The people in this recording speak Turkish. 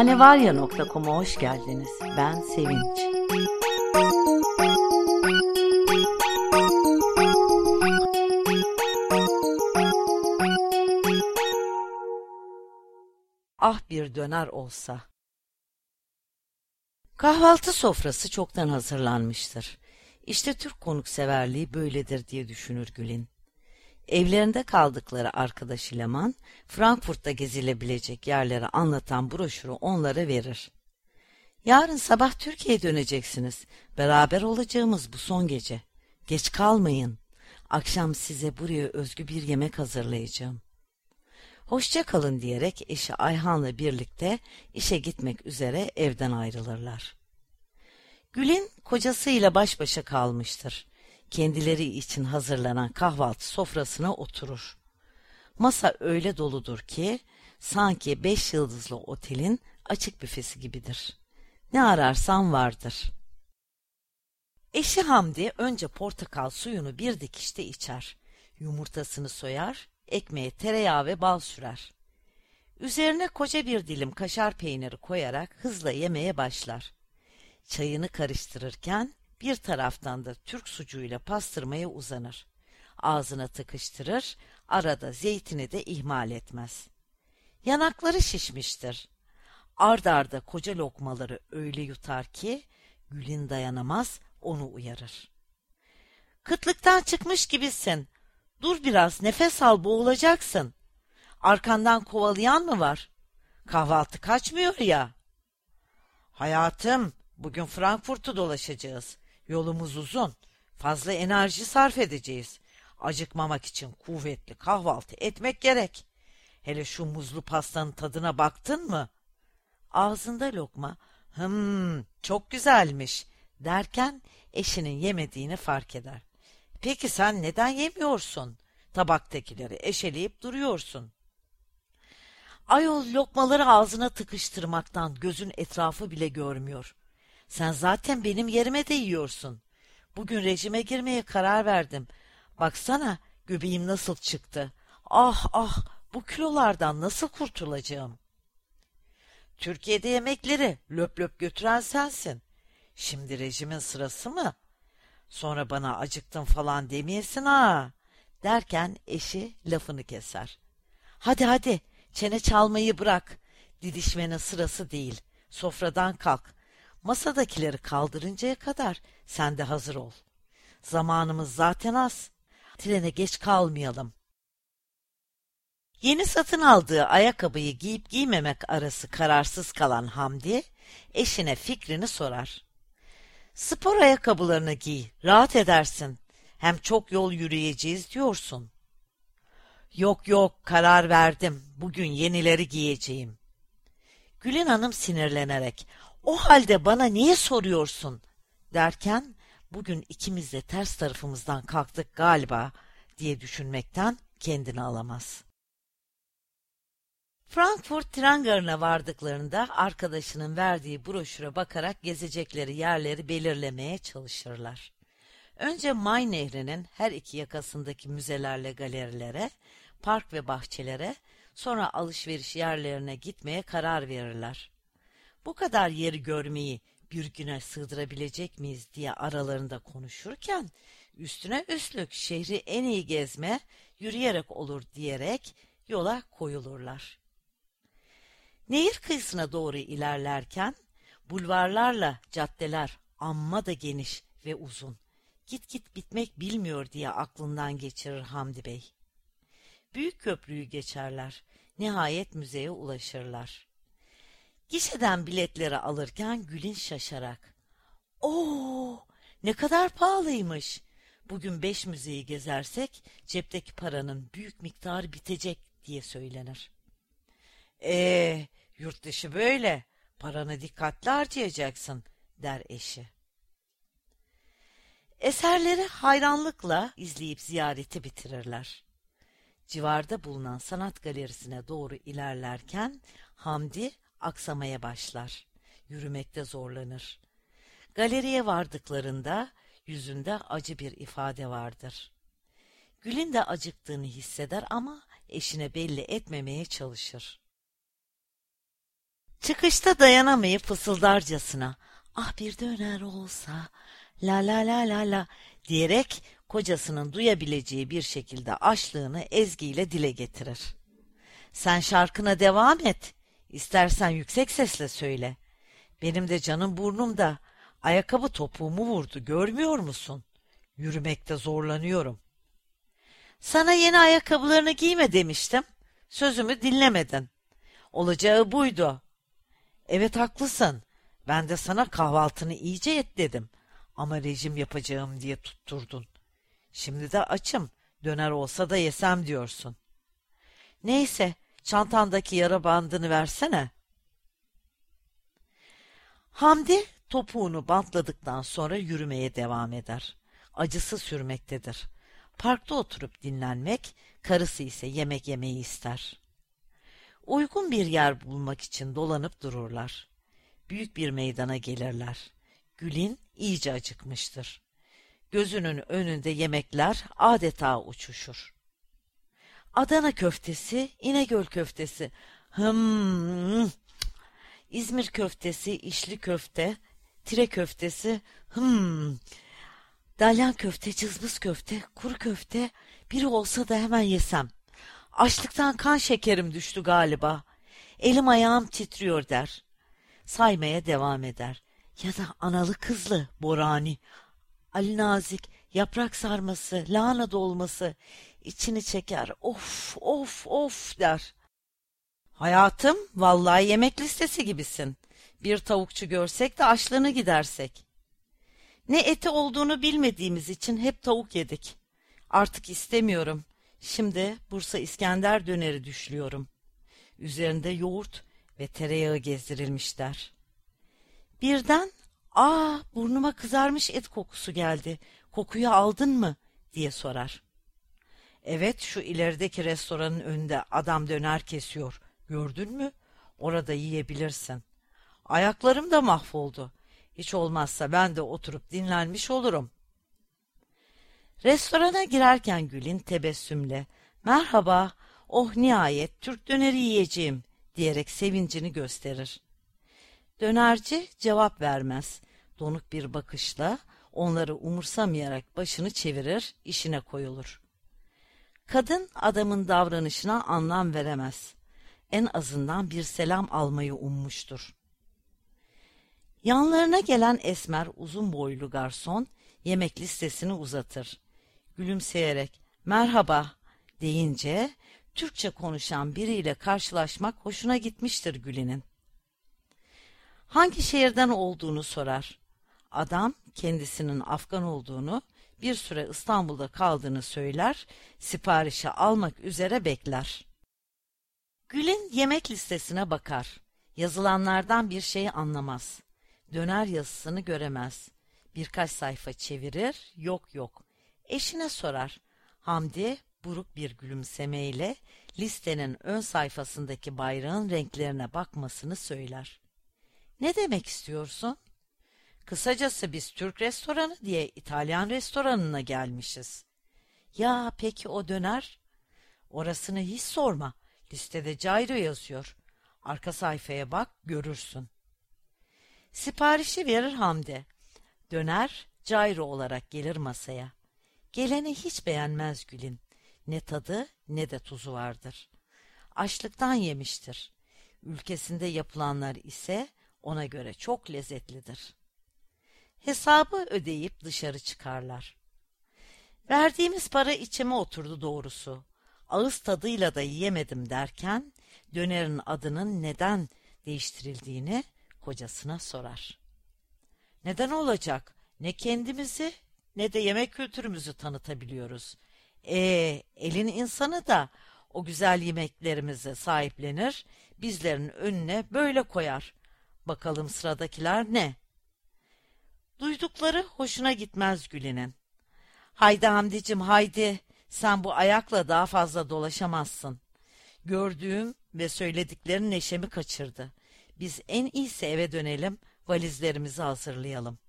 hanevarya.com'a hoş geldiniz. Ben Sevinç. Ah bir döner olsa. Kahvaltı sofrası çoktan hazırlanmıştır. İşte Türk konukseverliği böyledir diye düşünür Gül'in. Evlerinde kaldıkları arkadaşı Leman, Frankfurt'ta gezilebilecek yerleri anlatan broşürü onlara verir. Yarın sabah Türkiye'ye döneceksiniz. Beraber olacağımız bu son gece. Geç kalmayın. Akşam size buraya özgü bir yemek hazırlayacağım. Hoşça kalın diyerek eşi Ayhan'la birlikte işe gitmek üzere evden ayrılırlar. Gül'in kocasıyla baş başa kalmıştır kendileri için hazırlanan kahvaltı sofrasına oturur. Masa öyle doludur ki sanki beş yıldızlı otelin açık büfesi gibidir. Ne ararsan vardır. Eşi Hamdi önce portakal suyunu bir dikişte içer. Yumurtasını soyar, ekmeğe tereyağı ve bal sürer. Üzerine koca bir dilim kaşar peyniri koyarak hızla yemeye başlar. Çayını karıştırırken bir taraftan da Türk sucuğuyla pastırmaya uzanır. Ağzına tıkıştırır, arada zeytini de ihmal etmez. Yanakları şişmiştir. Ard arda koca lokmaları öyle yutar ki Gül'in dayanamaz onu uyarır. Kıtlıktan çıkmış gibisin. Dur biraz nefes al boğulacaksın. Arkandan kovalayan mı var? Kahvaltı kaçmıyor ya. Hayatım bugün Frankfurt'u dolaşacağız. Yolumuz uzun. Fazla enerji sarf edeceğiz. Acıkmamak için kuvvetli kahvaltı etmek gerek. Hele şu muzlu pastanın tadına baktın mı? Ağzında lokma, hım çok güzelmiş derken eşinin yemediğini fark eder. Peki sen neden yemiyorsun? Tabaktakileri eşeleyip duruyorsun. Ayol lokmaları ağzına tıkıştırmaktan gözün etrafı bile görmüyor. Sen zaten benim yerime de yiyorsun. Bugün rejime girmeye karar verdim. Baksana göbeğim nasıl çıktı. Ah ah bu kilolardan nasıl kurtulacağım? Türkiye'de yemekleri löp löp götüren sensin. Şimdi rejimin sırası mı? Sonra bana acıktın falan demeyesin ha. Derken eşi lafını keser. Hadi hadi çene çalmayı bırak. Didişmenin sırası değil. Sofradan kalk. Masadakileri kaldırıncaya kadar sen de hazır ol. Zamanımız zaten az. Trene geç kalmayalım. Yeni satın aldığı ayakkabıyı giyip giymemek arası kararsız kalan Hamdi, eşine fikrini sorar. Spor ayakkabılarını giy, rahat edersin. Hem çok yol yürüyeceğiz diyorsun. Yok yok, karar verdim. Bugün yenileri giyeceğim. Gülün Hanım sinirlenerek, o halde bana niye soruyorsun? Derken bugün ikimiz de ters tarafımızdan kalktık galiba diye düşünmekten kendini alamaz. Frankfurt tren garına vardıklarında arkadaşının verdiği broşüre bakarak gezecekleri yerleri belirlemeye çalışırlar. Önce May Nehri'nin her iki yakasındaki müzelerle galerilere, park ve bahçelere, sonra alışveriş yerlerine gitmeye karar verirler bu kadar yeri görmeyi bir güne sığdırabilecek miyiz diye aralarında konuşurken üstüne üstlük şehri en iyi gezme yürüyerek olur diyerek yola koyulurlar. Nehir kıyısına doğru ilerlerken bulvarlarla caddeler amma da geniş ve uzun. Git git bitmek bilmiyor diye aklından geçirir Hamdi Bey. Büyük köprüyü geçerler. Nihayet müzeye ulaşırlar. Gişeden biletleri alırken Gül'in şaşarak. Oo, ne kadar pahalıymış. Bugün beş müzeyi gezersek cepteki paranın büyük miktarı bitecek diye söylenir. Ee, yurt dışı böyle. Paranı dikkatli harcayacaksın der eşi. Eserleri hayranlıkla izleyip ziyareti bitirirler. Civarda bulunan sanat galerisine doğru ilerlerken Hamdi aksamaya başlar. Yürümekte zorlanır. Galeriye vardıklarında yüzünde acı bir ifade vardır. Gül'ün de acıktığını hisseder ama eşine belli etmemeye çalışır. Çıkışta dayanamayıp fısıldarcasına ah bir döner olsa la la la la la diyerek kocasının duyabileceği bir şekilde açlığını ezgiyle dile getirir. Sen şarkına devam et. İstersen yüksek sesle söyle. Benim de canım burnumda. Ayakkabı topuğumu vurdu görmüyor musun? Yürümekte zorlanıyorum. Sana yeni ayakkabılarını giyme demiştim. Sözümü dinlemedin. Olacağı buydu. Evet haklısın. Ben de sana kahvaltını iyice et dedim. Ama rejim yapacağım diye tutturdun. Şimdi de açım. Döner olsa da yesem diyorsun. Neyse, çantandaki yara bandını versene. Hamdi topuğunu bantladıktan sonra yürümeye devam eder. Acısı sürmektedir. Parkta oturup dinlenmek, karısı ise yemek yemeyi ister. Uygun bir yer bulmak için dolanıp dururlar. Büyük bir meydana gelirler. Gül'in iyice acıkmıştır. Gözünün önünde yemekler adeta uçuşur. Adana köftesi, İnegöl köftesi, hım, İzmir köftesi, içli köfte, tire köftesi, hım, dalyan köfte, cızbız köfte, kuru köfte, biri olsa da hemen yesem. Açlıktan kan şekerim düştü galiba. Elim ayağım titriyor der. Saymaya devam eder. Ya da analı kızlı, borani, Ali Nazik, yaprak sarması, lahana dolması, içini çeker, of, of, of der. Hayatım, vallahi yemek listesi gibisin. Bir tavukçu görsek de açlığını gidersek. Ne eti olduğunu bilmediğimiz için hep tavuk yedik. Artık istemiyorum. Şimdi Bursa İskender döneri düşlüyorum. Üzerinde yoğurt ve tereyağı gezdirilmişler. Birden, ''Aa, burnuma kızarmış et kokusu geldi. Kokuyu aldın mı?'' diye sorar. ''Evet, şu ilerideki restoranın önünde adam döner kesiyor. Gördün mü? Orada yiyebilirsin. Ayaklarım da mahvoldu. Hiç olmazsa ben de oturup dinlenmiş olurum.'' Restorana girerken Gül'in tebessümle merhaba oh nihayet Türk döneri yiyeceğim diyerek sevincini gösterir. Dönerci cevap vermez. Donuk bir bakışla onları umursamayarak başını çevirir, işine koyulur. Kadın adamın davranışına anlam veremez. En azından bir selam almayı ummuştur. Yanlarına gelen esmer uzun boylu garson yemek listesini uzatır gülümseyerek merhaba deyince Türkçe konuşan biriyle karşılaşmak hoşuna gitmiştir Gülin'in. Hangi şehirden olduğunu sorar. Adam kendisinin Afgan olduğunu, bir süre İstanbul'da kaldığını söyler, siparişi almak üzere bekler. Gül'in yemek listesine bakar. Yazılanlardan bir şey anlamaz. Döner yazısını göremez. Birkaç sayfa çevirir, yok yok. Eşine sorar. Hamdi buruk bir gülümsemeyle listenin ön sayfasındaki bayrağın renklerine bakmasını söyler. Ne demek istiyorsun? Kısacası biz Türk restoranı diye İtalyan restoranına gelmişiz. Ya peki o döner? Orasını hiç sorma. Listede Cairo yazıyor. Arka sayfaya bak görürsün. Siparişi verir Hamdi. Döner Cairo olarak gelir masaya. Geleni hiç beğenmez Gül'in. Ne tadı ne de tuzu vardır. Açlıktan yemiştir. Ülkesinde yapılanlar ise ona göre çok lezzetlidir. Hesabı ödeyip dışarı çıkarlar. Verdiğimiz para içime oturdu doğrusu. Ağız tadıyla da yiyemedim derken dönerin adının neden değiştirildiğini kocasına sorar. Neden olacak? Ne kendimizi ne de yemek kültürümüzü tanıtabiliyoruz. E, elin insanı da o güzel yemeklerimizi sahiplenir, bizlerin önüne böyle koyar. Bakalım sıradakiler ne? Duydukları hoşuna gitmez Gülin'in. Haydi Hamdicim haydi, sen bu ayakla daha fazla dolaşamazsın. Gördüğüm ve söylediklerin neşemi kaçırdı. Biz en iyisi eve dönelim, valizlerimizi hazırlayalım.